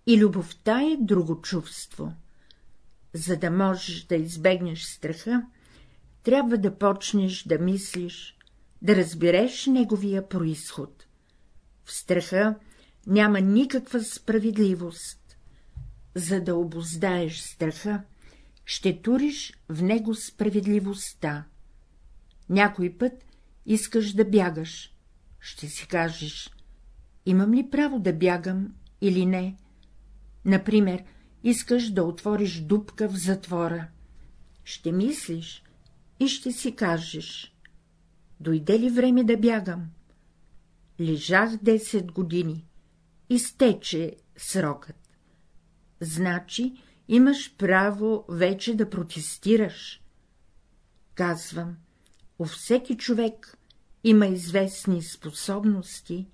и любовта е друго чувство. За да можеш да избегнеш страха, трябва да почнеш да мислиш, да разбереш неговия происход. В страха няма никаква справедливост. За да обоздаеш страха, ще туриш в него справедливостта. Някой път искаш да бягаш, ще си кажеш, имам ли право да бягам или не? Например, искаш да отвориш дупка в затвора. Ще мислиш и ще си кажеш, дойде ли време да бягам? Лежах 10 години, изтече срокът. Значи имаш право вече да протестираш. Казвам, у всеки човек има известни способности,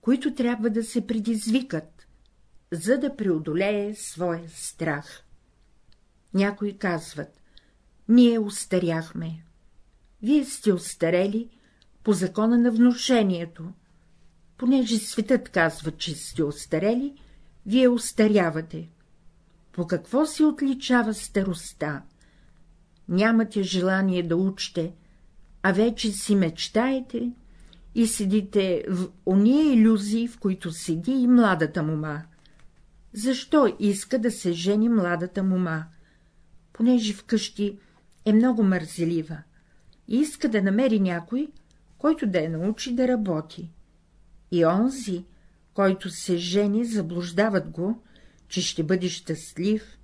които трябва да се предизвикат, за да преодолее своя страх. Някои казват, ние устаряхме. Вие сте устарели по закона на внушението. Понеже светът казва, че сте устарели, вие устарявате. По какво се отличава старостта? Нямате желание да учите, а вече си мечтаете и седите в ония иллюзии, в които седи и младата мума. Защо иска да се жени младата мума? Понеже вкъщи е много мързелива и иска да намери някой, който да я научи да работи. И онзи, който се жени, заблуждават го, че ще бъде щастлив,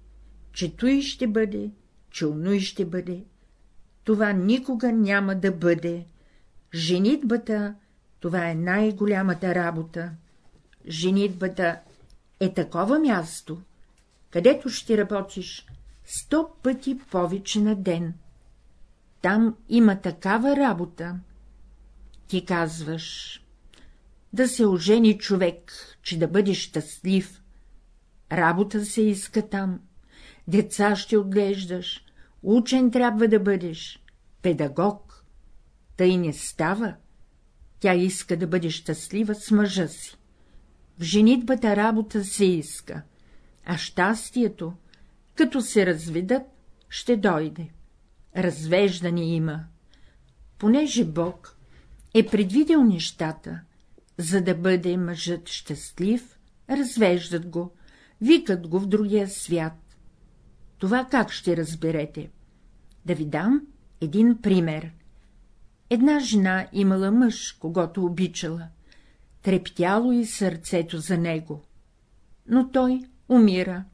че той ще бъде, че оной ще бъде. Това никога няма да бъде. Женитбата — това е най-голямата работа. Женитбата е такова място, където ще работиш сто пъти повече на ден. Там има такава работа. Ти казваш, да се ожени човек, че да бъде щастлив. Работа се иска там, деца ще отглеждаш, учен трябва да бъдеш, педагог. Тъй не става. Тя иска да бъде щастлива с мъжа си. В женитбата работа се иска, а щастието, като се разведат, ще дойде. Развеждане има. Понеже Бог е предвидел нещата, за да бъде мъжът щастлив, развеждат го, викат го в другия свят. Това как ще разберете? Да ви дам един пример. Една жена имала мъж, когато обичала, трептяло и сърцето за него, но той умира.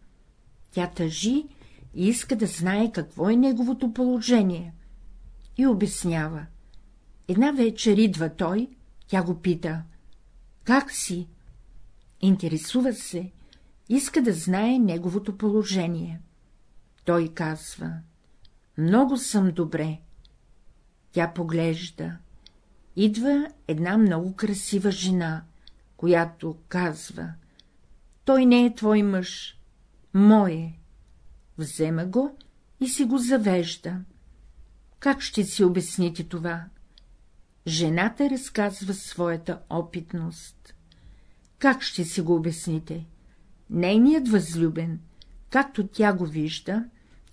Тя тъжи и иска да знае какво е неговото положение. И обяснява. Една вечер идва той, тя го пита. Как си? Интересува се, иска да знае неговото положение. Той казва. Много съм добре. Тя поглежда. Идва една много красива жена, която казва. Той не е твой мъж, мое. Взема го и си го завежда. Как ще си обясните това? Жената разказва своята опитност. Как ще си го обясните? Нейният възлюбен, както тя го вижда,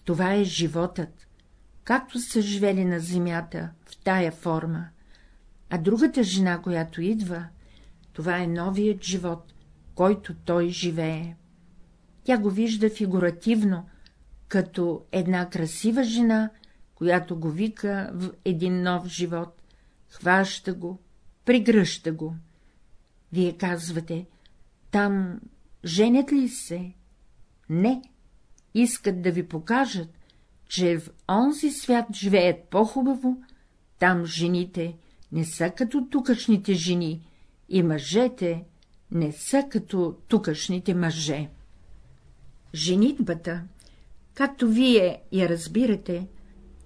това е животът, както са живели на земята в тая форма, а другата жена, която идва, това е новият живот, който той живее. Тя го вижда фигуративно, като една красива жена, която го вика в един нов живот, хваща го, пригръща го. Вие казвате, там женят ли се? Не, искат да ви покажат, че в онзи свят живеят по-хубаво, там жените не са като тукашните жени и мъжете не са като тукашните мъже. Женитбата, както вие я разбирате,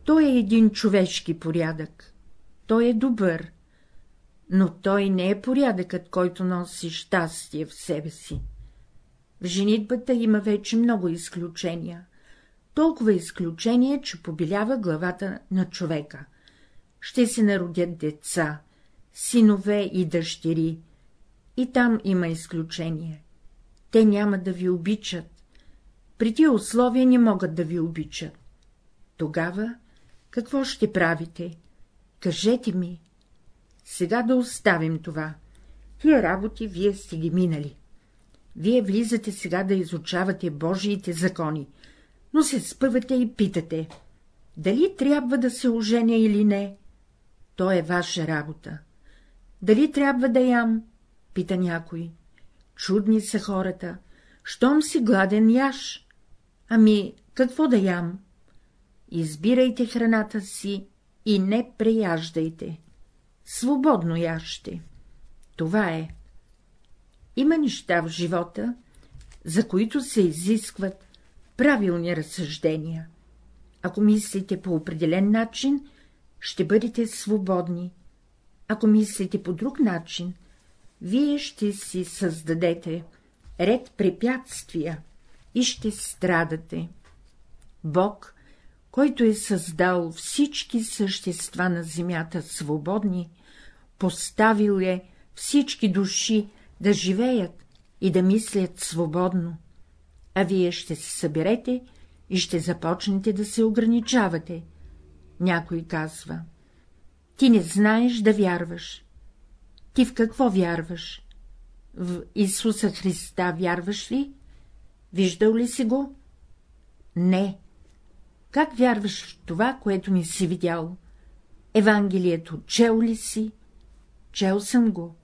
той е един човешки порядък. Той е добър, но той не е порядъкът, който носи щастие в себе си. В женитбата има вече много изключения. Толкова изключения, че побелява главата на човека. Ще се народят деца, синове и дъщери, и там има изключение. Те няма да ви обичат. При тия условия не могат да ви обичат. Тогава какво ще правите? Кажете ми. Сега да оставим това. Тия работи вие сте ги минали. Вие влизате сега да изучавате Божиите закони, но се спъвате и питате, дали трябва да се оженя или не, то е ваша работа. Дали трябва да ям, пита някой. Чудни са хората. Щом си гладен, яш. Ами, какво да ям? Избирайте храната си и не преяждайте. Свободно яще. Това е. Има неща в живота, за които се изискват правилни разсъждения. Ако мислите по определен начин, ще бъдете свободни. Ако мислите по друг начин, вие ще си създадете ред препятствия и ще страдате. Бог, който е създал всички същества на земята свободни, поставил е всички души да живеят и да мислят свободно, а вие ще се съберете и ще започнете да се ограничавате. Някой казва — ти не знаеш да вярваш. Ти в какво вярваш? В Исуса Христа вярваш ли? Виждал ли си го? Не. Как вярваш в това, което ми си видял? Евангелието чел ли си? Чел съм го.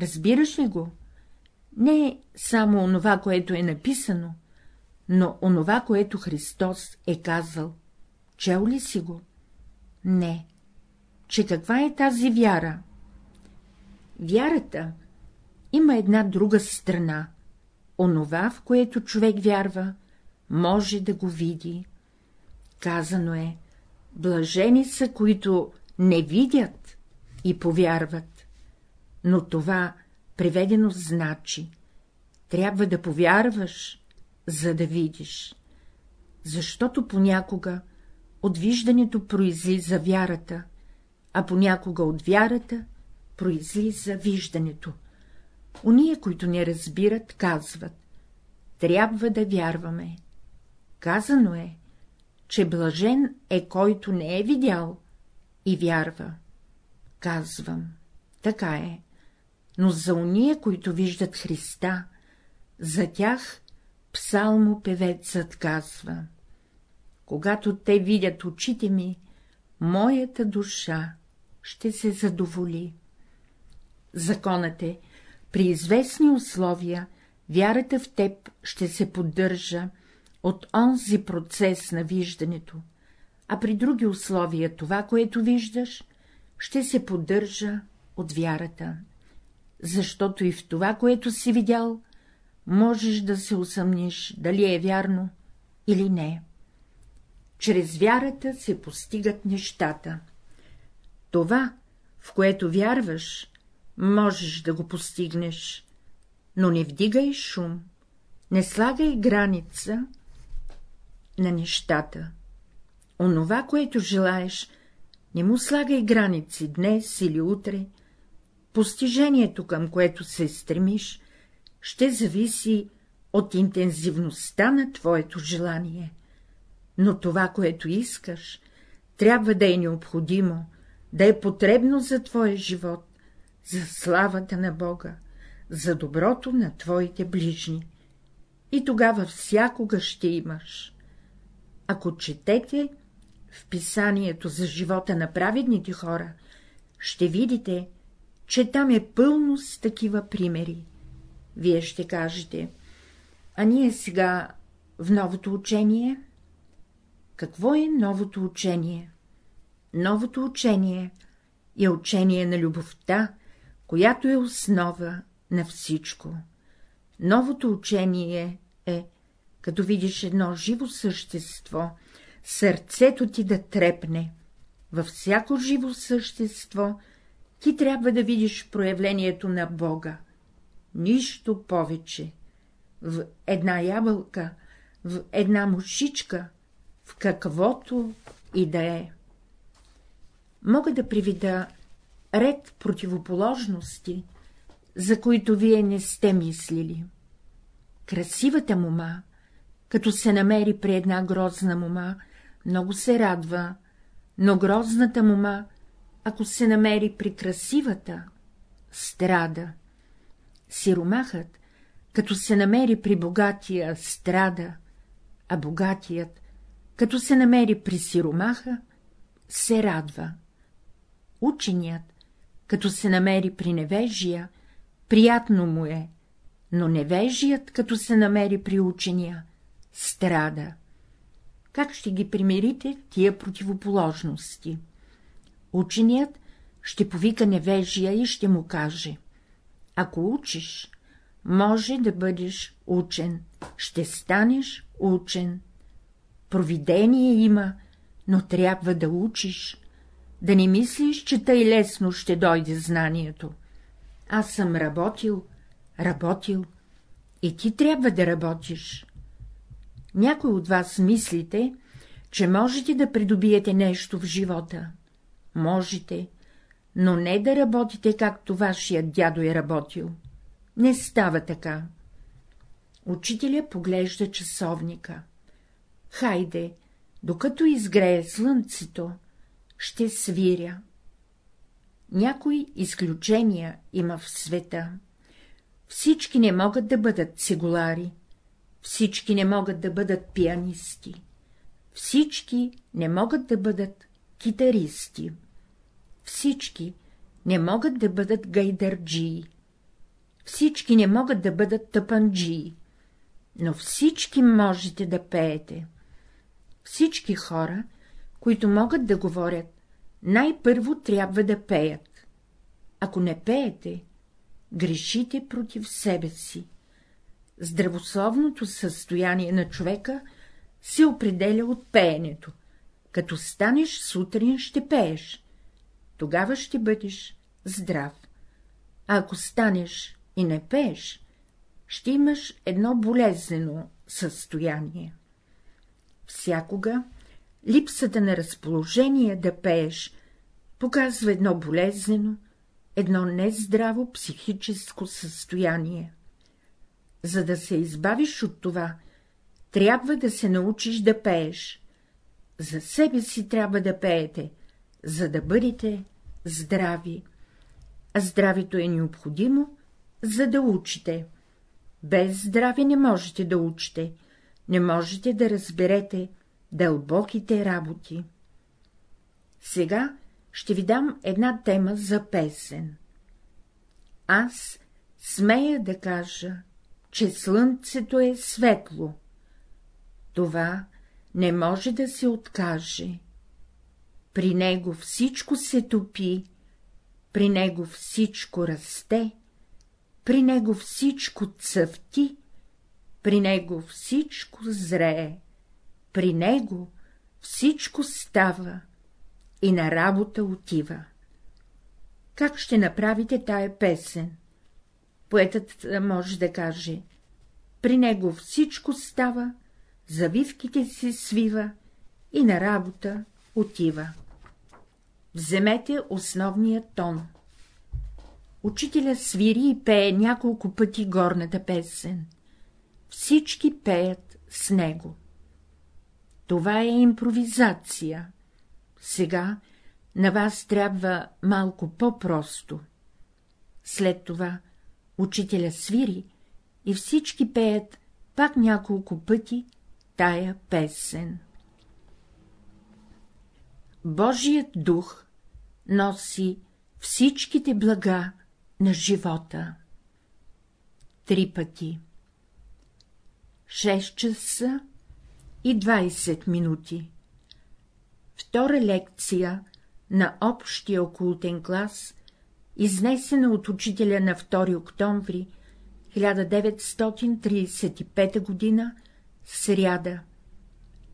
Разбираш ли го? Не само онова, което е написано, но онова, което Христос е казал. Чел ли си го? Не. Че каква е тази вяра? Вярата има една друга страна. Онова, в което човек вярва, може да го види. Казано е, блажени са, които не видят и повярват. Но това преведено значи, трябва да повярваш, за да видиш. Защото понякога от виждането произлиза вярата, а понякога от вярата произлиза виждането. Уния, които не разбират, казват — трябва да вярваме. Казано е, че блажен е, който не е видял и вярва. Казвам, така е, но за уния, които виждат Христа, за тях псалмопевецът казва — когато те видят очите ми, моята душа ще се задоволи. Законът е, при известни условия вярата в теб ще се поддържа от онзи процес на виждането, а при други условия това, което виждаш, ще се поддържа от вярата, защото и в това, което си видял, можеш да се усъмниш, дали е вярно или не. Чрез вярата се постигат нещата. Това, в което вярваш, можеш да го постигнеш, но не вдигай шум, не слагай граница на нещата. Онова, което желаеш, не му слагай граници днес или утре. Постижението, към което се стремиш, ще зависи от интензивността на твоето желание. Но това, което искаш, трябва да е необходимо, да е потребно за твоя живот, за славата на Бога, за доброто на твоите ближни. И тогава всякога ще имаш. Ако четете в писанието за живота на праведните хора, ще видите, че там е пълно с такива примери. Вие ще кажете, а ние сега в новото учение? Какво е новото учение? Новото учение е учение на любовта, която е основа на всичко. Новото учение е, като видиш едно живо същество, сърцето ти да трепне. Във всяко живо същество ти трябва да видиш проявлението на Бога. Нищо повече. В една ябълка, в една мушичка, в каквото и да е. Мога да привида ред противоположности, за които вие не сте мислили. Красивата мума, като се намери при една грозна мума, много се радва, но грозната мума, ако се намери при красивата, страда. Сиромахът, като се намери при богатия, страда, а богатият, като се намери при сиромаха, се радва. Ученият, като се намери при невежия, приятно му е, но невежият, като се намери при учения, страда. Как ще ги примирите тия противоположности? Ученият ще повика невежия и ще му каже — ако учиш, може да бъдеш учен, ще станеш учен. Провидение има, но трябва да учиш, да не мислиш, че тъй лесно ще дойде знанието. Аз съм работил, работил, и ти трябва да работиш. Някой от вас мислите, че можете да придобиете нещо в живота. Можете, но не да работите, както вашият дядо е работил. Не става така. Учителя поглежда часовника. Хайде, докато изгрее слънцето, ще свиря. Някои изключения има в света. Всички не могат да бъдат цигулари, всички не могат да бъдат пианисти, всички не могат да бъдат китаристи, всички не могат да бъдат гайдарджии, всички не могат да бъдат тъпанджии, но всички можете да пеете. Всички хора, които могат да говорят, най-първо трябва да пеят. Ако не пеете, грешите против себе си. Здравословното състояние на човека се определя от пеенето. Като станеш сутрин, ще пееш. Тогава ще бъдеш здрав. А ако станеш и не пееш, ще имаш едно болезнено състояние. Всякога липсата на разположение да пееш показва едно болезнено, едно нездраво психическо състояние. За да се избавиш от това, трябва да се научиш да пееш. За себе си трябва да пеете, за да бъдете здрави. А здравето е необходимо, за да учите. Без здраве не можете да учите, не можете да разберете дълбоките работи. Сега ще ви дам една тема за песен. Аз смея да кажа, че слънцето е светло. Това не може да се откаже. При него всичко се топи, при него всичко расте, при него всичко цъфти, при него всичко зрее, при него всичко става и на работа отива. Как ще направите тая песен? Поетът може да каже — при него всичко става, завивките се свива и на работа отива. Вземете основния тон. Учителя свири и пее няколко пъти горната песен. Всички пеят с него. Това е импровизация. Сега на вас трябва малко по-просто. След това учителя свири и всички пеят пак няколко пъти тая песен. Божият дух носи всичките блага на живота. Три пъти. 6 часа и 20 минути. Втора лекция на общия окултен клас, изнесена от учителя на 2 октомври 1935 г. сряда.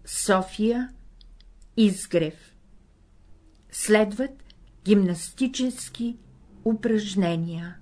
София, Изгрев. Следват гимнастически упражнения.